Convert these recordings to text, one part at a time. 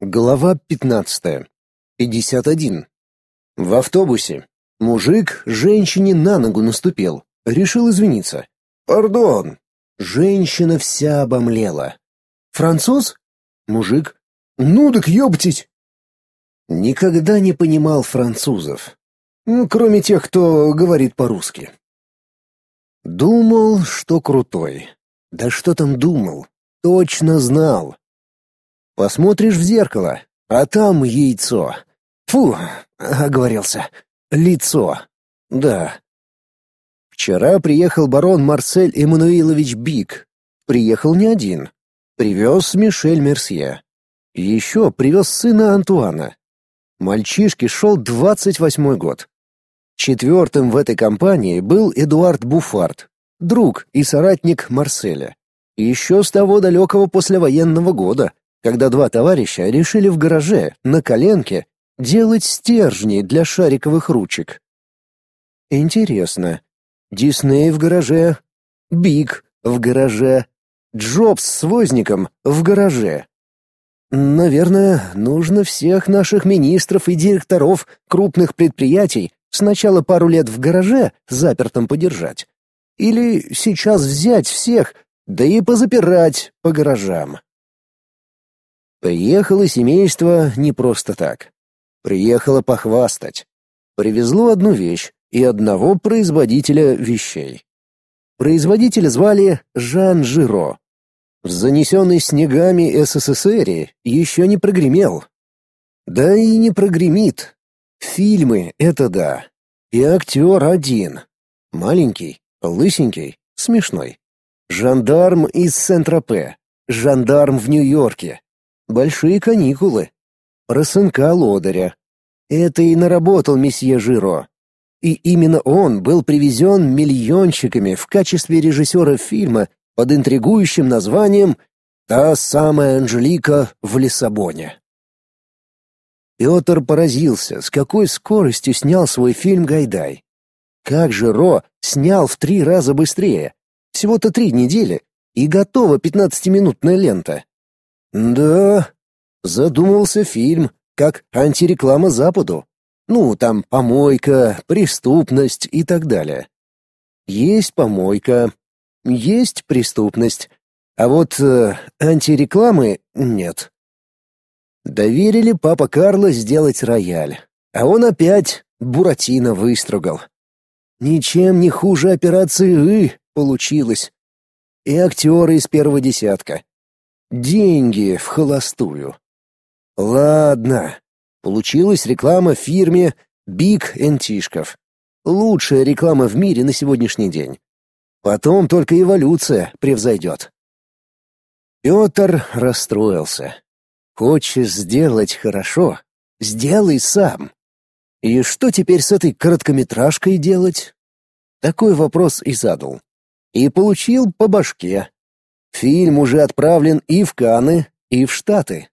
Глава 15. 51. В автобусе. Мужик женщине на ногу наступил. Решил извиниться. «Пардон». Женщина вся обомлела. «Француз?» Мужик. «Ну так ёптить!» Никогда не понимал французов. Ну, кроме тех, кто говорит по-русски. Думал, что крутой. Да что там думал? Точно знал. Посмотришь в зеркало, а там яйцо. Фу, оговорился. Лицо. Да. Вчера приехал барон Марсель Эммануилович Бик. Приехал не один. Привез Мишель Мерсье. Еще привез сына Антуана. Мальчишке шел двадцать восьмой год. Четвертым в этой компании был Эдуард Буфарт, друг и соратник Марселя. Еще с того далекого послевоенного года, когда два товарища решили в гараже, на коленке, делать стержни для шариковых ручек. Интересно. Дисней в гараже, Биг в гараже, Джобс с Возником в гараже. Наверное, нужно всех наших министров и директоров крупных предприятий сначала пару лет в гараже запертом подержать. Или сейчас взять всех, да и позапирать по гаражам. Приехало семейство не просто так. Приехало похвастать. Привезло одну вещь и одного производителя вещей. Производителя звали Жан Жиро. В занесенной снегами СССР еще не прогремел. Да и не прогремит. Фильмы — это да. И актер один. Маленький, лысенький, смешной. Жандарм из Сент-Тропе. Жандарм в Нью-Йорке. Большие каникулы. Про сынка лодыря. Это и наработал месье Жиро. И именно он был привезен миллионщиками в качестве режиссера фильма под интригующим названием «Та самая Анжелика в Лиссабоне». Петр поразился, с какой скоростью снял свой фильм Гайдай. Как же Ро снял в три раза быстрее. Всего-то три недели, и готова пятнадцатиминутная лента. Да, задумался фильм как антиреклама Западу. Ну, там помойка, преступность и так далее. Есть помойка, есть преступность, а вот э, антирекламы нет. Доверили папа Карло сделать рояль, а он опять Буратино выстругал. Ничем не хуже операции «И» получилось. И актеры из первого десятка. Деньги в холостую. Ладно. Получилась реклама в фирме Биг Энтишков. Лучшая реклама в мире на сегодняшний день. Потом только эволюция превзойдет. Петр расстроился. Хочешь сделать хорошо? Сделай сам. И что теперь с этой короткометражкой делать? Такой вопрос и задал. И получил по башке. Фильм уже отправлен и в Канны, и в Штаты.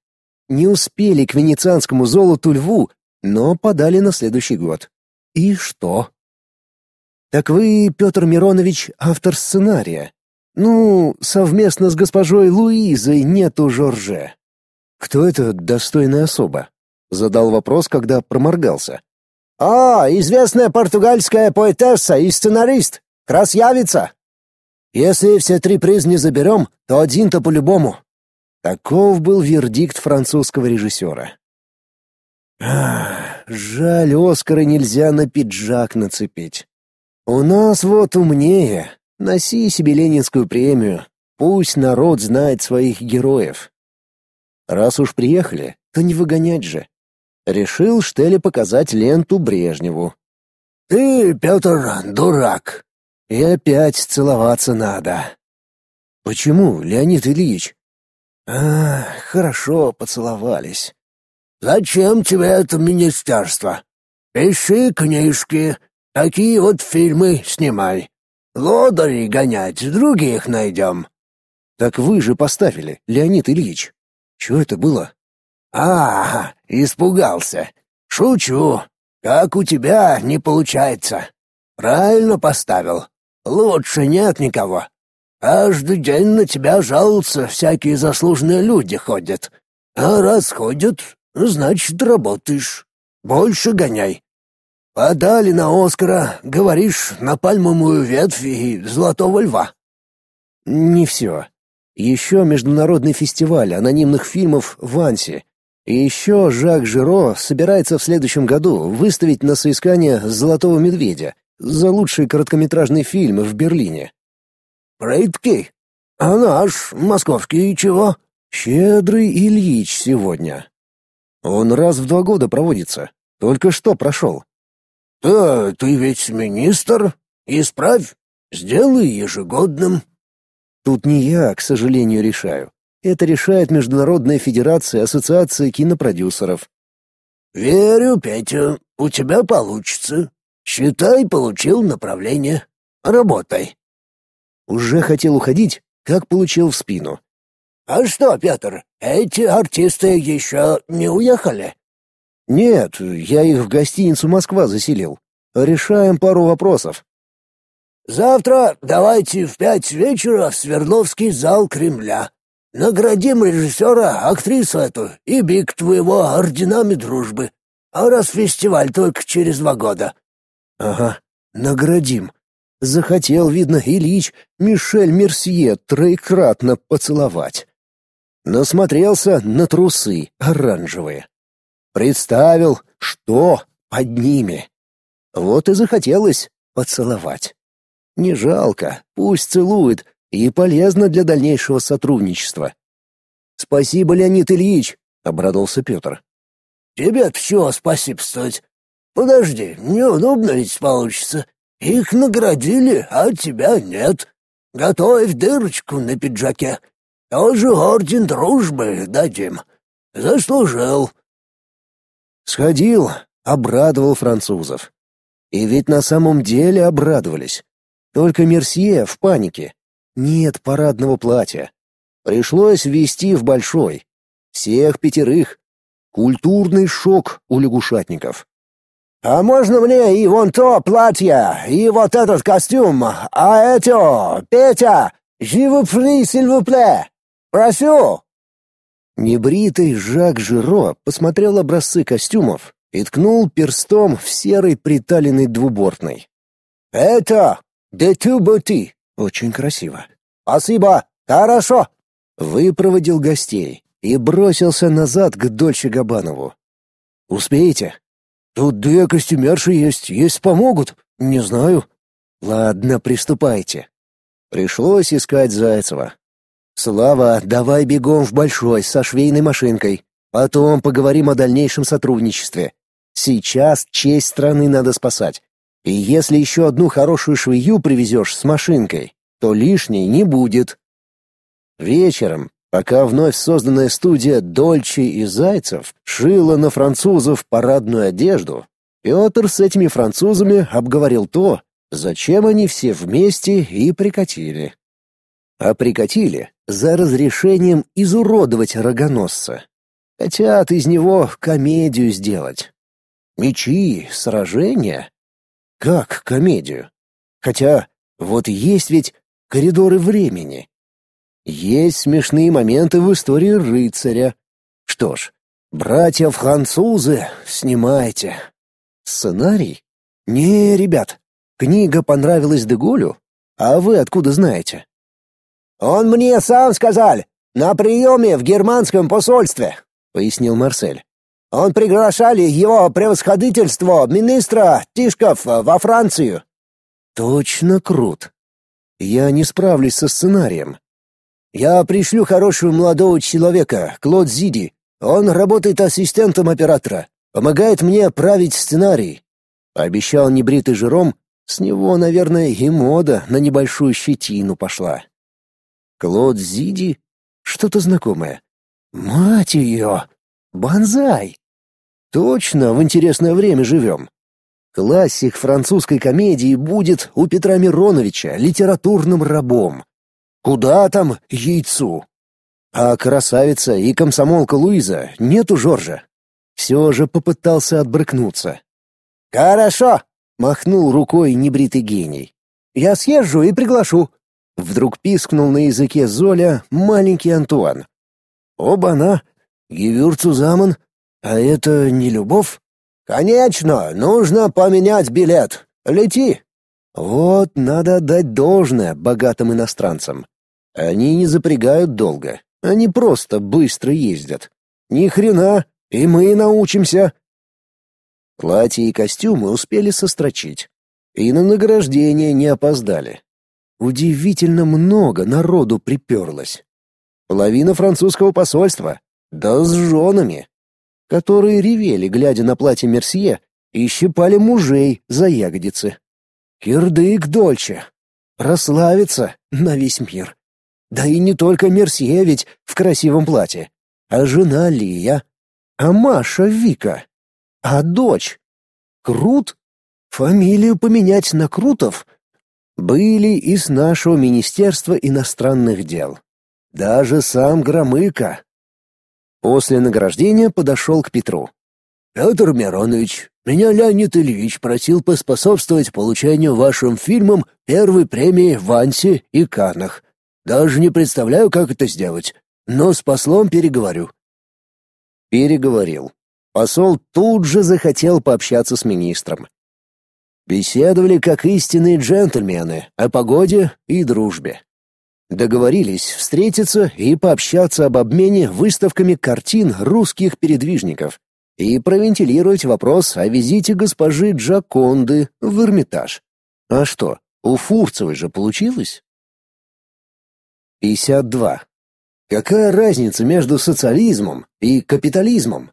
Не успели к венецианскому золоту льву, но подали на следующий год. И что? Так вы, Петр Миронович, автор сценария. Ну, совместно с госпожой Луизой нету Жорже. Кто эта достойная особа? Задал вопрос, когда проморгался. А, известная португальская поэтесса и сценарист. Красавица. Если все три приз не заберем, то один-то по-любому. Таков был вердикт французского режиссера. Ах, жаль, Оскара нельзя на пиджак нацепить. У нас вот умнее. Носи себе ленинскую премию. Пусть народ знает своих героев. Раз уж приехали, то не выгонять же. Решил Штеле показать ленту Брежневу. «Ты, Петр, дурак!» И опять целоваться надо. Почему, Леонид Ильич? А, хорошо, поцеловались. Зачем тебе это министерство? Пиши книжки, такие вот фильмы снимай. Лодырей гонять, других найдем. Так вы же поставили, Леонид Ильич. Что это было? А, испугался. Шучу. Как у тебя не получается. Правильно поставил. Лучше нет никого. Каждый день на тебя жалуются, всякие заслуженные люди ходят. А раз ходят, значит, работаешь. Больше гоняй. Подали на Оскара, говоришь, на пальмовую ветвь и золотого льва. Не все. Еще международный фестиваль анонимных фильмов в Ансе. И еще Жак Жиро собирается в следующем году выставить на соискание «Золотого медведя» за лучший короткометражный фильм в Берлине. «Прытки? А наш, московский, чего?» «Щедрый Ильич сегодня. Он раз в два года проводится. Только что прошел». «Да, ты ведь министр. Исправь. Сделай ежегодным». Тут не я, к сожалению, решаю. Это решает Международная Федерация Ассоциации кинопродюсеров. «Верю, Петя, у тебя получится. Считай, получил направление. Работай». Уже хотел уходить, как получил в спину. «А что, Петр, эти артисты еще не уехали?» «Нет, я их в гостиницу «Москва» заселил. Решаем пару вопросов. Завтра давайте в пять вечера в Свердловский зал Кремля. Наградим режиссера, актрису эту и биг твоего орденами дружбы. А раз фестиваль только через два года. Ага, наградим. Захотел, видно, Ильич Мишель Мерсье троекратно поцеловать. Насмотрелся на трусы оранжевые. Представил, что под ними. Вот и захотелось поцеловать. Не жалко, пусть целует, и полезно для дальнейшего сотрудничества. Спасибо, Леонид Ильич, обрадовался Петр. Тебе-то чего спасибствовать? Подожди, неудобно ведь получится. Их наградили, а тебя нет. Готовь дырочку на пиджаке. Тоже орден дружбы дадим. Заслужил. Сходил, обрадовал французов. И ведь на самом деле обрадовались. Только Мерсье в панике. Нет парадного платья. Пришлось ввести в большой. Всех пятерых. Культурный шок у лягушатников. «А можно мне и вон то платье, и вот этот костюм, а это, Петя, живопли, сильвупле, прошу!» Небритый Жак Жиро посмотрел образцы костюмов и ткнул перстом в серый приталенный двубортный. «Это «Де ту боти!» Очень красиво. «Спасибо! Хорошо!» Выпроводил гостей и бросился назад к Дольче Габанову. «Успеете?» «Тут две костюмерши есть, есть помогут. Не знаю». «Ладно, приступайте». Пришлось искать Зайцева. «Слава, давай бегом в Большой со швейной машинкой. Потом поговорим о дальнейшем сотрудничестве. Сейчас честь страны надо спасать. И если еще одну хорошую швею привезешь с машинкой, то лишней не будет. Вечером, пока вновь созданная студия Дольче и Зайцев шила на французов парадную одежду, Петр с этими французами обговорил то, зачем они все вместе и прикатили. А прикатили за разрешением изуродовать рогоносца. Хотят из него комедию сделать. Мечи, сражения как комедию? Хотя вот есть ведь коридоры времени. Есть смешные моменты в истории рыцаря. Что ж, братья-французы, снимайте. Сценарий? Не, ребят, книга понравилась Деголю, а вы откуда знаете? Он мне сам сказал, на приеме в германском посольстве, пояснил Марсель. Он приглашали его превосходительство министра Тишков во Францию. Точно крут. Я не справлюсь со сценарием. Я пришлю хорошего молодого человека, Клод Зиди. Он работает ассистентом оператора, помогает мне править сценарий. Обещал небритый жиром, с него, наверное, и мода на небольшую щетину пошла. Клод Зиди? Что-то знакомое. Мать ее! Банзай! Точно в интересное время живем. Классик французской комедии будет у Петра Мироновича литературным рабом. Куда там яйцу? А красавица и комсомолка Луиза нет у Жоржа. Все же попытался отбрыкнуться. «Хорошо!» — махнул рукой небритый гений. «Я съезжу и приглашу». Вдруг пискнул на языке Золя маленький Антуан. Оба-на! Гевюрцузаман? А это не любовь? Конечно, нужно поменять билет. Лети. Вот надо отдать должное богатым иностранцам. Они не запрягают долго, они просто быстро ездят. Ни хрена, и мы научимся. Платья и костюмы успели сострочить, и на награждение не опоздали. Удивительно много народу приперлось. Половина французского посольства, да с женами, которые ревели, глядя на платье Мерсье, и щипали мужей за ягодицы. Кирдык Дольче. Прославится на весь мир. Да и не только Мерсье ведь в красивом платье, а жена Лия, а Маша Вика, а дочь Крут? Фамилию поменять на Крутов? Были из нашего Министерства иностранных дел. Даже сам Громыко. После награждения подошел к Петру. «Петр Миронович, меня Леонид Ильич просил поспособствовать получению вашим фильмам первой премии в Ансе и Каннах. Даже не представляю, как это сделать, но с послом переговорю». Переговорил. Посол тут же захотел пообщаться с министром. Беседовали как истинные джентльмены о погоде и дружбе. Договорились встретиться и пообщаться об обмене выставками картин русских передвижников и провентилировать вопрос о визите госпожи Джаконды в Эрмитаж. А что, у Фурцевой же получилось? 52. Какая разница между социализмом и капитализмом?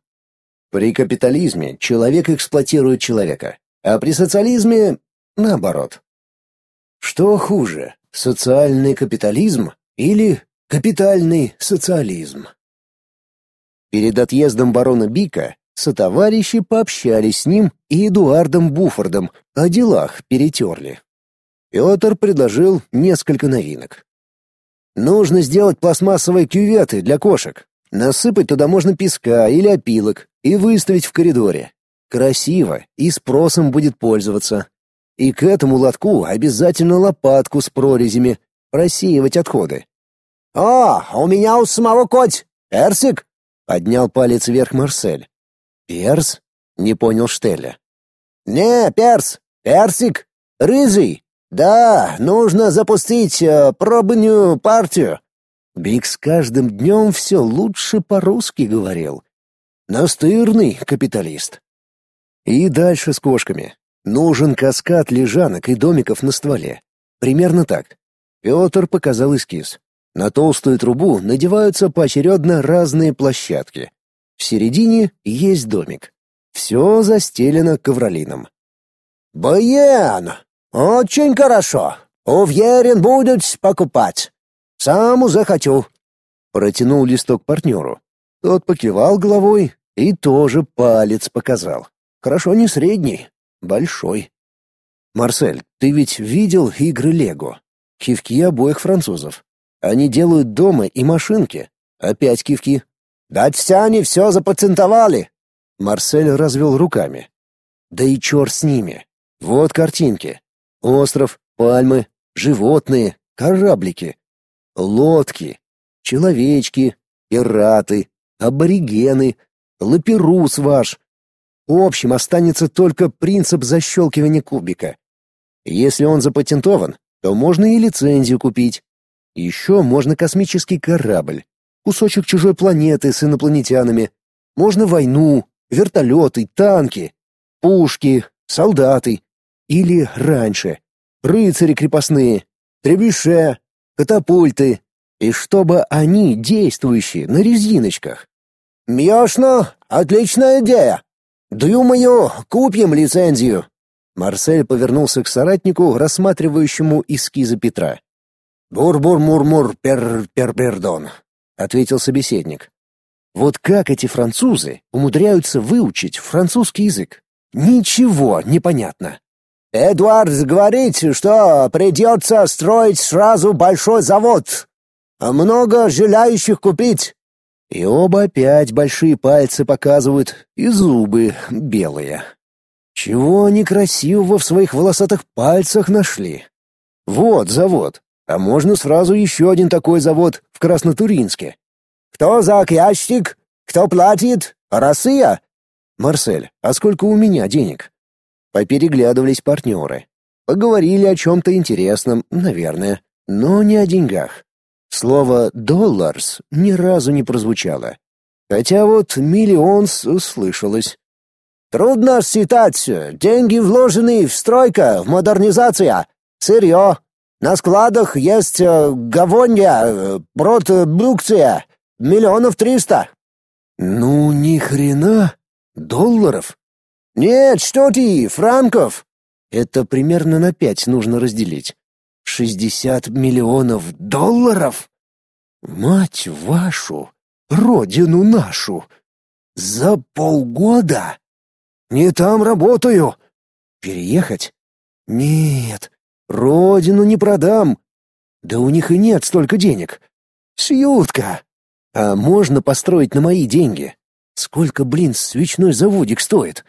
При капитализме человек эксплуатирует человека, а при социализме — наоборот. Что хуже, социальный капитализм или капитальный социализм? Перед отъездом барона Бика сотоварищи пообщались с ним и Эдуардом Буфордом, о делах перетерли. Петр предложил несколько новинок. Нужно сделать пластмассовые кюветы для кошек. Насыпать туда можно песка или опилок и выставить в коридоре. Красиво и спросом будет пользоваться. И к этому лотку обязательно лопатку с прорезями, просеивать отходы. «О, у меня у самого коть! Персик!» — поднял палец вверх Марсель. «Перс?» — не понял Штеля. «Не, перс! Персик! Рыжий! Да, нужно запустить э, пробную партию. Биг с каждым днем все лучше по-русски говорил. Настырный капиталист. И дальше с кошками. Нужен каскад лежанок и домиков на стволе. Примерно так. Петр показал эскиз. На толстую трубу надеваются поочередно разные площадки. В середине есть домик. Все застелено ковролином. «Баян!» «Очень хорошо. Уверен, будете покупать. Сам захочу». Протянул листок партнеру. Тот покивал головой и тоже палец показал. Хорошо не средний, большой. «Марсель, ты ведь видел игры Лего? Кивки обоих французов. Они делают дома и машинки. Опять кивки. «Датчане все запатентовали!» Марсель развел руками. «Да и черт с ними. Вот картинки. Остров, пальмы, животные, кораблики, лодки, человечки, пираты, аборигены, лаперус ваш. В общем, останется только принцип защелкивания кубика. Если он запатентован, то можно и лицензию купить. Еще можно космический корабль, кусочек чужой планеты с инопланетянами. Можно войну, вертолеты, танки, пушки, солдаты. Или раньше. Рыцари крепостные, требюше, катапульты. И чтобы они действующие на резиночках. «Мьёшно, отличная идея! Думаю, купим лицензию!» Марсель повернулся к соратнику, рассматривающему эскизы Петра. «Бур-бур-мур-мур-пер-пер-пердон», — ответил собеседник. «Вот как эти французы умудряются выучить французский язык? Ничего не понятно. Эдуард говорит, что придется строить сразу большой завод. А много желающих купить. И оба опять большие пальцы показывают, и зубы белые. Чего они красивого в своих волосатых пальцах нашли? Вот завод. А можно сразу еще один такой завод в Краснотуринске. Кто за ящик? Кто платит? Россия?» «Марсель, а сколько у меня денег?» Попереглядывались партнеры. Поговорили о чем-то интересном, наверное, но не о деньгах. Слово «долларс» ни разу не прозвучало. Хотя вот «миллионс» услышалось. «Трудно считать. Деньги вложены в стройка, в модернизация, сырье. На складах есть э, гавонья, э, продукция. Миллионов триста». «Ну, ни хрена. Долларов?» «Нет, что ты, франков!» Это примерно на пять нужно разделить. Шестьдесят миллионов долларов? Мать вашу! Родину нашу! За полгода? Не там работаю. Переехать? Нет, родину не продам. Да у них и нет столько денег. Сьютка! А можно построить на мои деньги? Сколько, блин, свечной заводик стоит?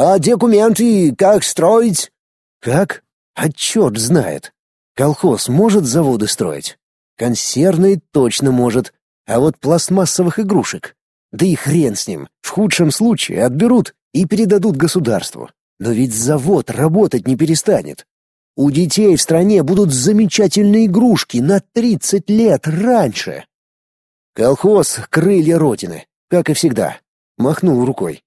А документы как строить? Как? А черт знает. Колхоз может заводы строить? Консервные точно может. А вот пластмассовых игрушек? Да и хрен с ним. В худшем случае отберут и передадут государству. Но ведь завод работать не перестанет. У детей в стране будут замечательные игрушки на 30 лет раньше. Колхоз — крылья Родины, как и всегда. Махнул рукой.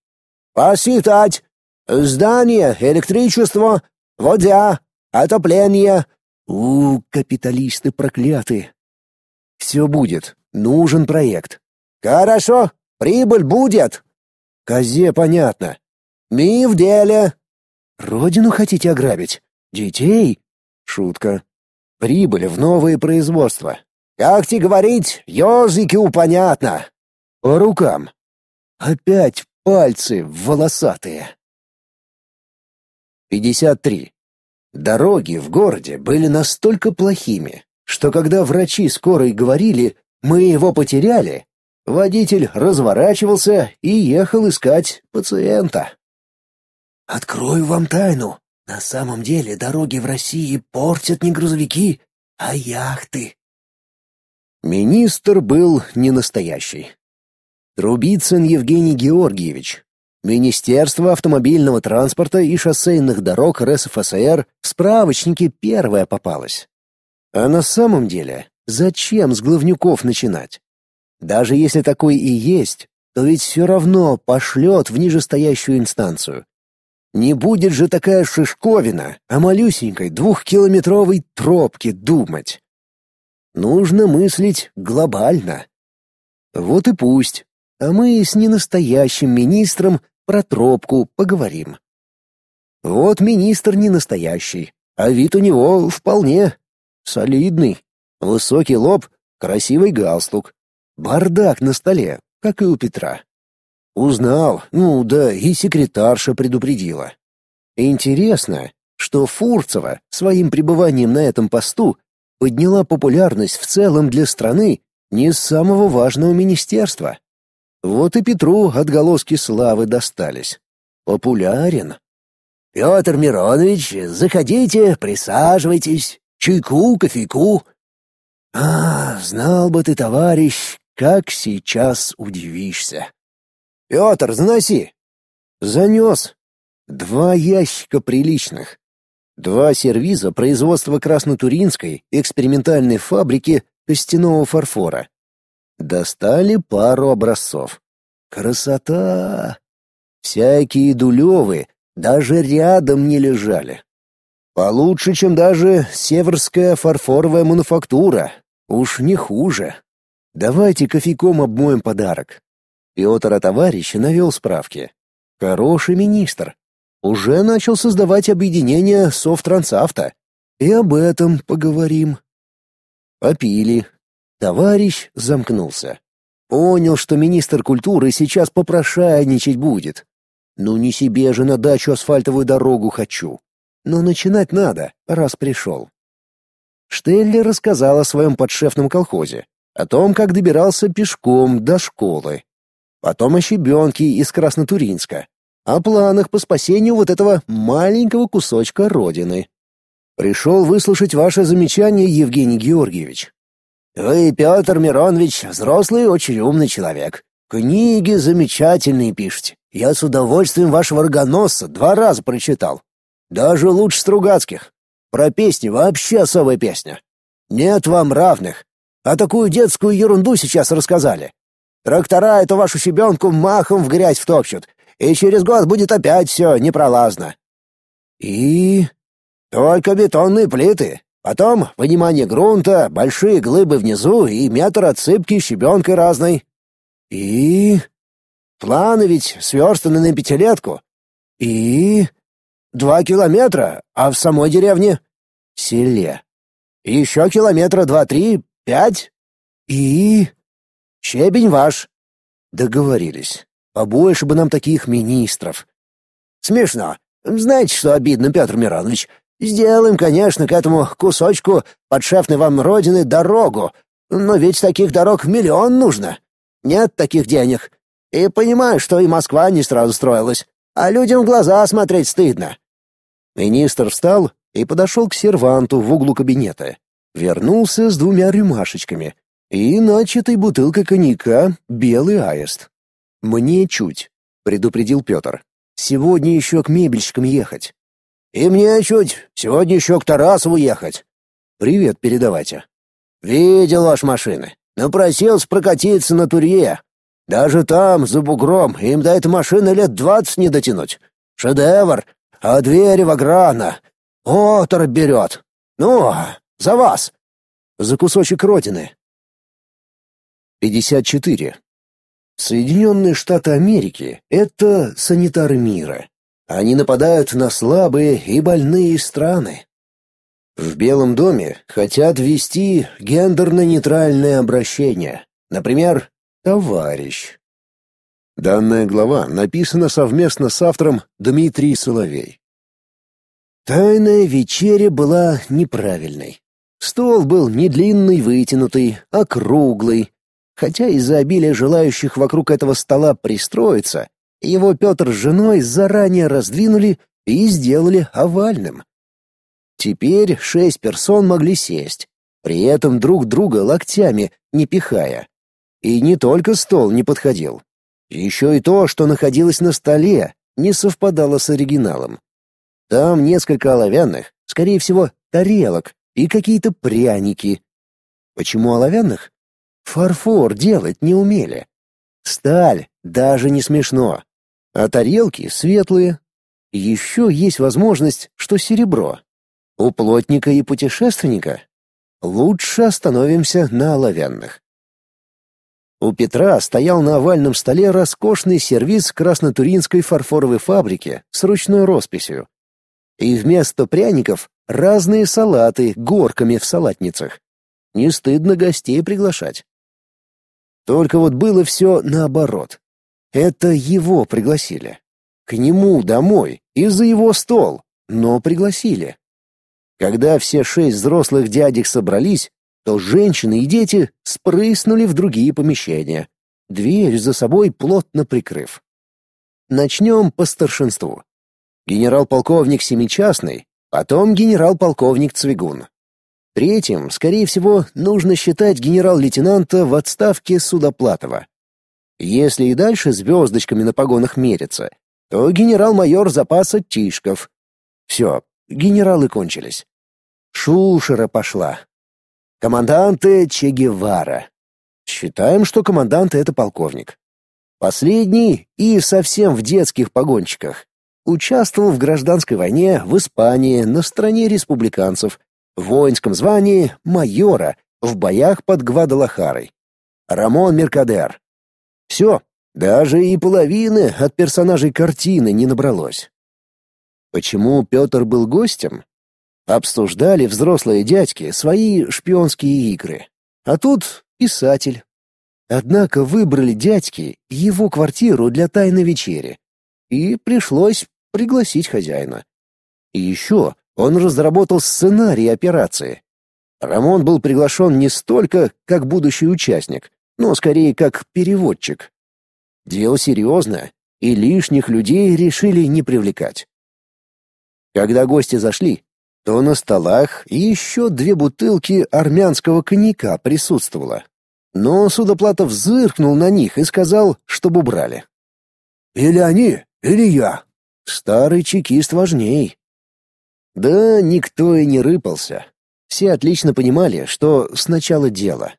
«Посчитать! Здание, электричество, вода, отопление. У, капиталисты проклятые. Все будет. Нужен проект. Хорошо, прибыль будет. Козе понятно. Мы в деле. Родину хотите ограбить? Детей? Шутка. Прибыль в новые производства. Как тебе говорить, ежики понятно. По рукам. Опять пальцы волосатые. 53. Дороги в городе были настолько плохими, что когда врачи скорой говорили «мы его потеряли», водитель разворачивался и ехал искать пациента. «Открою вам тайну. На самом деле дороги в России портят не грузовики, а яхты». Министр был не настоящий. Трубицын Евгений Георгиевич, Министерство автомобильного транспорта и шоссейных дорог РСФСР в справочнике первое попалось. А на самом деле, зачем с главнюков начинать? Даже если такой и есть, то ведь все равно пошлет в нижестоящую инстанцию. Не будет же такая шишковина о малюсенькой двухкилометровой тропке думать. Нужно мыслить глобально. Вот и пусть. А мы с ненастоящим министром про тропку поговорим. Вот министр не настоящий, а вид у него вполне солидный. Высокий лоб, красивый галстук, бардак на столе, как и у Петра. Узнал, ну да, и секретарша предупредила. Интересно, что Фурцева своим пребыванием на этом посту подняла популярность в целом для страны не с самого важного министерства. Вот и Петру отголоски славы достались. Популярен. «Петр Миронович, заходите, присаживайтесь. Чайку, кофейку». «А, знал бы ты, товарищ, как сейчас удивишься». «Петр, заноси». «Занес. Два ящика приличных. Два сервиза производства Краснотуринской экспериментальной фабрики костяного фарфора. Достали пару образцов. Красота! Всякие дулевы даже рядом не лежали. Получше, чем даже северская фарфоровая мануфактура. Уж не хуже. Давайте кофейком обмоем подарок. Петр товарища навел справки. Хороший министр. Уже начал создавать объединение Софтрансавто. И об этом поговорим. Попили, Товарищ замкнулся. Понял, что министр культуры сейчас попрошайничать будет. Ну не себе же на дачу асфальтовую дорогу хочу. Но начинать надо, раз пришел. Штеллер рассказал о своем подшефном колхозе, о том, как добирался пешком до школы. Потом о щебенке из Краснотуринска, о планах по спасению вот этого маленького кусочка родины. Пришел выслушать ваше замечание, Евгений Георгиевич. Вы, Петр Миронович, взрослый очень умный человек. Книги замечательные пишете. Я с удовольствием вашего рогоносца два раза прочитал. Даже лучше Стругацких. Про песни вообще особая песня. Нет вам равных. А такую детскую ерунду сейчас рассказали. Трактора эту вашу щебенку махом в грязь втопчут, и через год будет опять все непролазно. И... Только бетонные плиты. Потом вынимание грунта, большие глыбы внизу и метр отсыпки щебенкой разной. И... Планы ведь сверстаны на пятилетку. И... Два километра, а в самой деревне? Селе. Еще километра два-три, пять. И... Щебень ваш. Договорились. Побольше бы нам таких министров. Смешно. Знаете, что обидно, Петр Миронович? Сделаем, конечно, к этому кусочку подшефной вам родины дорогу, но ведь таких дорог миллион нужно. Нет таких денег. И понимаю, что и Москва не сразу строилась, а людям в глаза смотреть стыдно. Министр встал и подошел к серванту в углу кабинета. Вернулся с двумя рюмашечками и начатой бутылкой коньяка «Белый аист». «Мне чуть», — предупредил Петр. «Сегодня еще к мебельщикам ехать. «И мне чуть. Сегодня еще к Тарасову ехать». «Привет передавайте». «Видел ваш машины. Напросился прокатиться на Турье. Даже там, за бугром, им до этой машины лет двадцать не дотянуть. Шедевр. А двери в ограна. Оторопь берет. Ну, за вас. За кусочек родины». 54. Соединенные Штаты Америки — это санитары мира. Они нападают на слабые и больные страны. В Белом доме хотят ввести гендерно-нейтральное обращение. Например, «товарищ». Данная глава написана совместно с автором Дмитрий Соловей. Тайная вечеря была неправильной. Стол был не длинный вытянутый, а круглый. Хотя из-за обилия желающих вокруг этого стола пристроиться, его Петр с женой заранее раздвинули и сделали овальным. Теперь шесть персон могли сесть, при этом друг друга локтями не пихая. И не только стол не подходил. Еще и то, что находилось на столе, не совпадало с оригиналом. Там несколько оловянных, скорее всего, тарелок и какие-то пряники. Почему оловянных? Фарфор делать не умели. Сталь, даже не смешно а тарелки светлые. Еще есть возможность, что серебро. У плотника и путешественника лучше остановимся на оловянных. У Петра стоял на овальном столе роскошный сервиз краснотуринской фарфоровой фабрики с ручной росписью. И вместо пряников разные салаты горками в салатницах. Не стыдно гостей приглашать. Только вот было все наоборот. Это его пригласили. К нему домой и за его стол, но пригласили. Когда все шесть взрослых дядек собрались, то женщины и дети спрыснули в другие помещения, дверь за собой плотно прикрыв. Начнем по старшинству. Генерал-полковник Семичастный, потом генерал-полковник Цвигун. Третьим, скорее всего, нужно считать генерал-лейтенанта в отставке Судоплатова. Если и дальше звездочками на погонах мерится, то генерал-майор запаса Тишков. Все, генералы кончились. Шушера пошла. Команданты Че Гевара. Считаем, что командант — это полковник. Последний и совсем в детских погончиках. Участвовал в гражданской войне в Испании на стороне республиканцев, в воинском звании майора в боях под Гвадалахарой. Рамон Меркадер, все, даже и половины от персонажей картины не набралось. Почему Петр был гостем? Обсуждали взрослые дядьки свои шпионские игры. А тут писатель. Однако выбрали дядьки его квартиру для тайной вечери. И пришлось пригласить хозяина. И еще он разработал сценарий операции. Рамон был приглашен не столько как будущий участник, но скорее как переводчик. Дело серьезное, и лишних людей решили не привлекать. Когда гости зашли, то на столах еще две бутылки армянского коньяка присутствовало. Но Судоплатов зыркнул на них и сказал, чтобы убрали. «Или они, или я». Старый чекист важней. Да никто и не рыпался. Все отлично понимали, что сначала дело.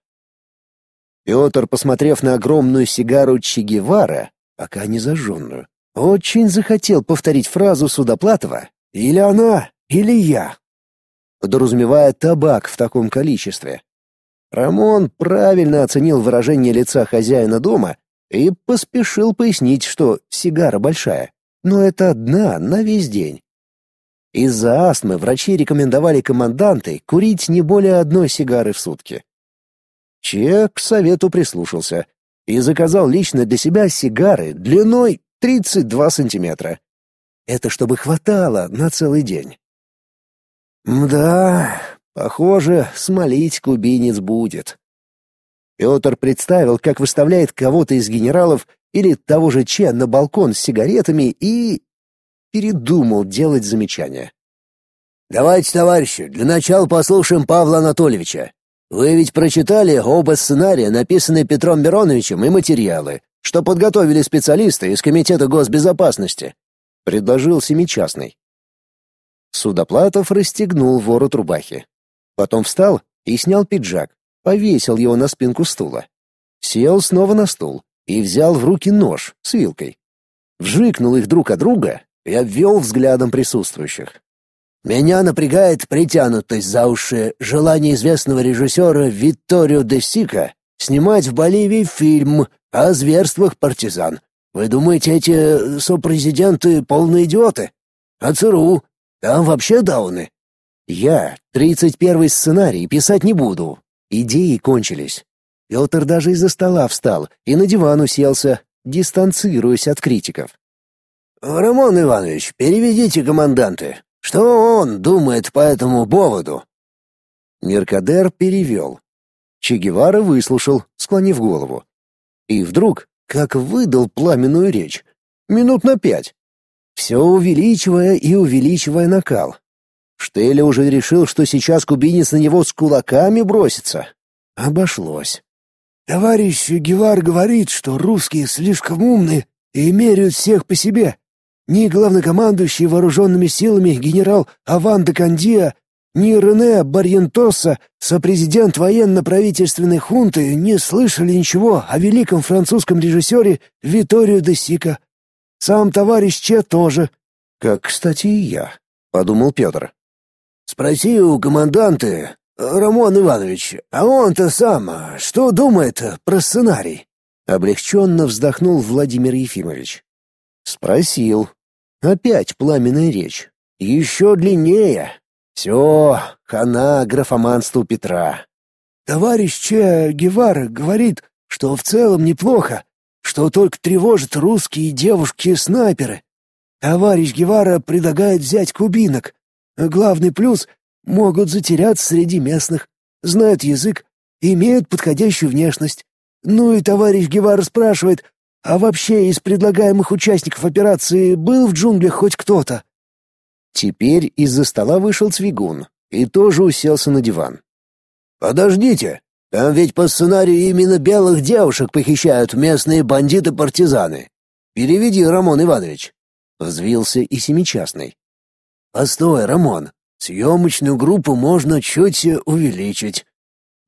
Петр, посмотрев на огромную сигару Че Гевара, пока не зажженную, очень захотел повторить фразу Судоплатова «Или она, или я», подразумевая табак в таком количестве. Рамон правильно оценил выражение лица хозяина дома и поспешил пояснить, что сигара большая, но это одна на весь день. Из-за астмы врачи рекомендовали команданты курить не более одной сигары в сутки. Че к совету прислушался и заказал лично для себя сигары длиной 32 сантиметра. Это чтобы хватало на целый день. Да, Похоже, смолить кубинец будет. Петр представил, как выставляет кого-то из генералов или того же Че на балкон с сигаретами и... передумал делать замечания. «Давайте, товарищи, для начала послушаем Павла Анатольевича. Вы ведь прочитали оба сценария, написанные Петром Мироновичем, и материалы, что подготовили специалисты из Комитета госбезопасности», — предложил Семичастный. Судоплатов расстегнул ворот рубахи. Потом встал и снял пиджак, повесил его на спинку стула. Сел снова на стул и взял в руки нож с вилкой. Вжикнул их друг от друга и обвел взглядом присутствующих. «Меня напрягает притянутость за уши желание известного режиссера Витторио де Сика снимать в Боливии фильм о зверствах партизан. Вы думаете, эти сопрезиденты полные идиоты? А ЦРУ? Там вообще дауны. Я тридцать первый сценарий писать не буду. Идеи кончились. Петр даже из-за стола встал и на диван уселся, дистанцируясь от критиков. «Рамон Иванович, переведите команданты. Что он думает по этому поводу?» Меркадер перевел. Че Гевара выслушал, склонив голову. И вдруг, как выдал пламенную речь, минут на пять, все увеличивая и увеличивая накал. Штеля уже решил, что сейчас кубинец на него с кулаками бросится. Обошлось. «Товарищ Гевар говорит, что русские слишком умны и меряют всех по себе. Ни главнокомандующий вооруженными силами генерал Аван де Кандия, ни Рене Барьентоса, сопрезидент военно-правительственной хунты, не слышали ничего о великом французском режиссере Виторио де Сика. Сам товарищ Че тоже». «Как, кстати, и я», — подумал Петр. Спроси у команданта, Рамон Иванович, а он-то сам что думает про сценарий?» Облегченно вздохнул Владимир Ефимович. Спросил. Опять пламенная речь. Еще длиннее. Все, хана графоманству Петра. «Товарищ Че Гевара говорит, что в целом неплохо, что только тревожат русские девушки-снайперы. Товарищ Гевара предлагает взять кубинок, Главный плюс — могут затеряться среди местных, знают язык, имеют подходящую внешность. Ну и товарищ Гевар спрашивает, а вообще из предлагаемых участников операции был в джунглях хоть кто-то? Теперь из-за стола вышел Цвигун и тоже уселся на диван. «Подождите, там ведь по сценарию именно белых девушек похищают местные бандиты-партизаны. Переведи, Рамон Иванович». Взвился и семичастный. «Постой, Рамон, съемочную группу можно чуть увеличить.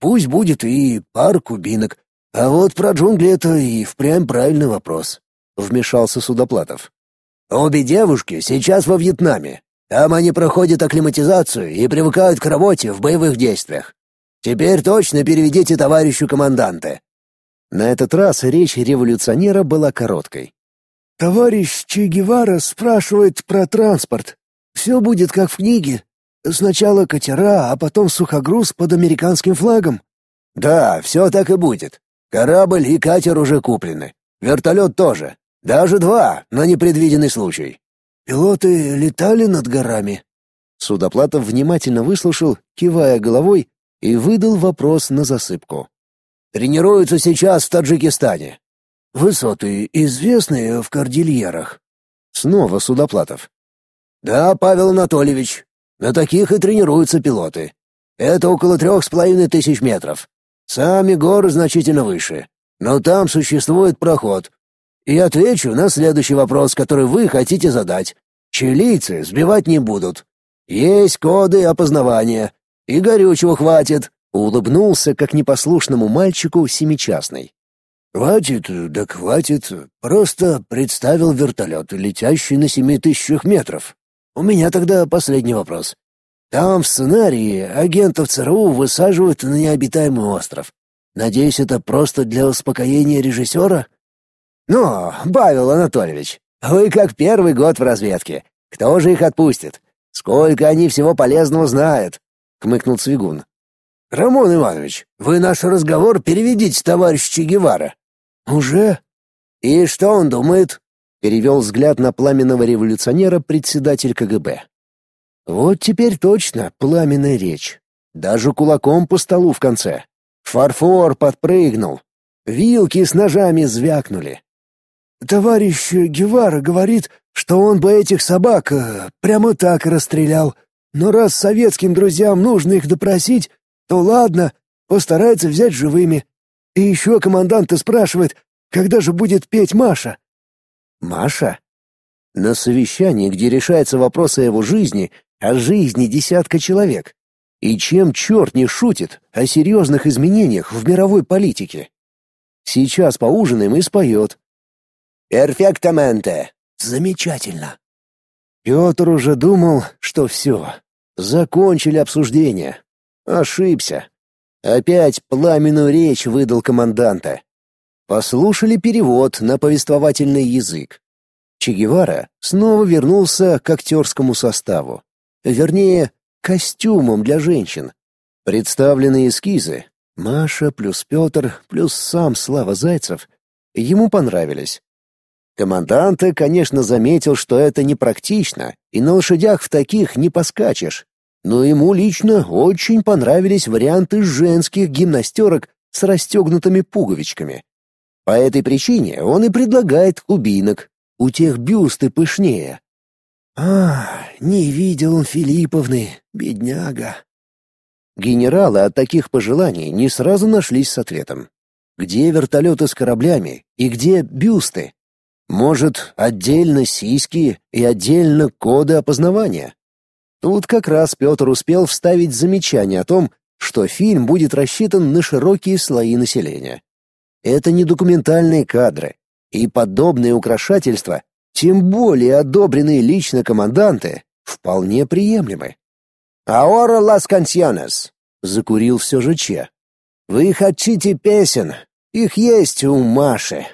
Пусть будет и пар кубинок. А вот про джунгли это и впрямь правильный вопрос», — вмешался Судоплатов. «Обе девушки сейчас во Вьетнаме. Там они проходят акклиматизацию и привыкают к работе в боевых действиях. Теперь точно переведите товарищу команданте». На этот раз речь революционера была короткой. «Товарищ Че Гевара спрашивает про транспорт. Все будет как в книге. Сначала катера, а потом сухогруз под американским флагом. Да, все так и будет. Корабль и катер уже куплены. Вертолет тоже. Даже два, на непредвиденный случай. Пилоты летали над горами. Судоплатов внимательно выслушал, кивая головой, и выдал вопрос на засыпку. Тренируются сейчас в Таджикистане. Высоты известные в кордильерах. Снова Судоплатов. «Да, Павел Анатольевич, на таких и тренируются пилоты. Это около трех с половиной тысяч метров. Сами горы значительно выше, но там существует проход. И отвечу на следующий вопрос, который вы хотите задать. Чилийцы сбивать не будут. Есть коды опознавания, и горючего хватит. Улыбнулся, как непослушному мальчику семичастный. «Хватит, да хватит. Просто представил вертолет, летящий на семи тысячах метров. У меня тогда последний вопрос. Там в сценарии агентов ЦРУ высаживают на необитаемый остров. Надеюсь, это просто для успокоения режиссера?» «Ну, Павел Анатольевич, вы как первый год в разведке. Кто же их отпустит? Сколько они всего полезного знают?» — хмыкнул Цвигун. «Рамон Иванович, вы наш разговор переведите, товарищ Че Гевара». «Уже?» «И что он думает?» — перевел взгляд на пламенного революционера председатель КГБ. «Вот теперь точно пламенная речь. Даже кулаком по столу в конце. Фарфор подпрыгнул. Вилки с ножами звякнули. «Товарищ Гевара говорит, что он бы этих собак э, прямо так расстрелял. Но раз советским друзьям нужно их допросить, то ладно, постарается взять живыми. И еще командант спрашивает, когда же будет петь Маша. Маша? На совещании, где решается вопрос о его жизни, о жизни десятка человек. И чем черт не шутит о серьезных изменениях в мировой политике? Сейчас поужинаем и споет. «Перфектаменте!» «Замечательно!» Петр уже думал, что все. Закончили обсуждение. Ошибся. Опять пламенную речь выдал команданта. Послушали перевод на повествовательный язык. Че Гевара снова вернулся к актерскому составу. Вернее, костюмам для женщин. Представленные эскизы Маша плюс Петр плюс сам Слава Зайцев ему понравились. Командант, конечно, заметил, что это непрактично, и на лошадях в таких не поскачешь но ему лично очень понравились варианты женских гимнастерок с расстегнутыми пуговичками. По этой причине он и предлагает кубинок, у тех бюсты пышнее. А, не видел он Филипповны, бедняга. Генералы от таких пожеланий не сразу нашлись с ответом. Где вертолеты с кораблями и где бюсты? Может, отдельно сиськи и отдельно коды опознавания? Тут как раз Петр успел вставить замечание о том, что фильм будет рассчитан на широкие слои населения. Это не документальные кадры, и подобные украшательства, тем более одобренные лично команданты, вполне приемлемы. «Аора лас каньонес», — закурил все же Че. «Вы хотите песен? Их есть у Маши».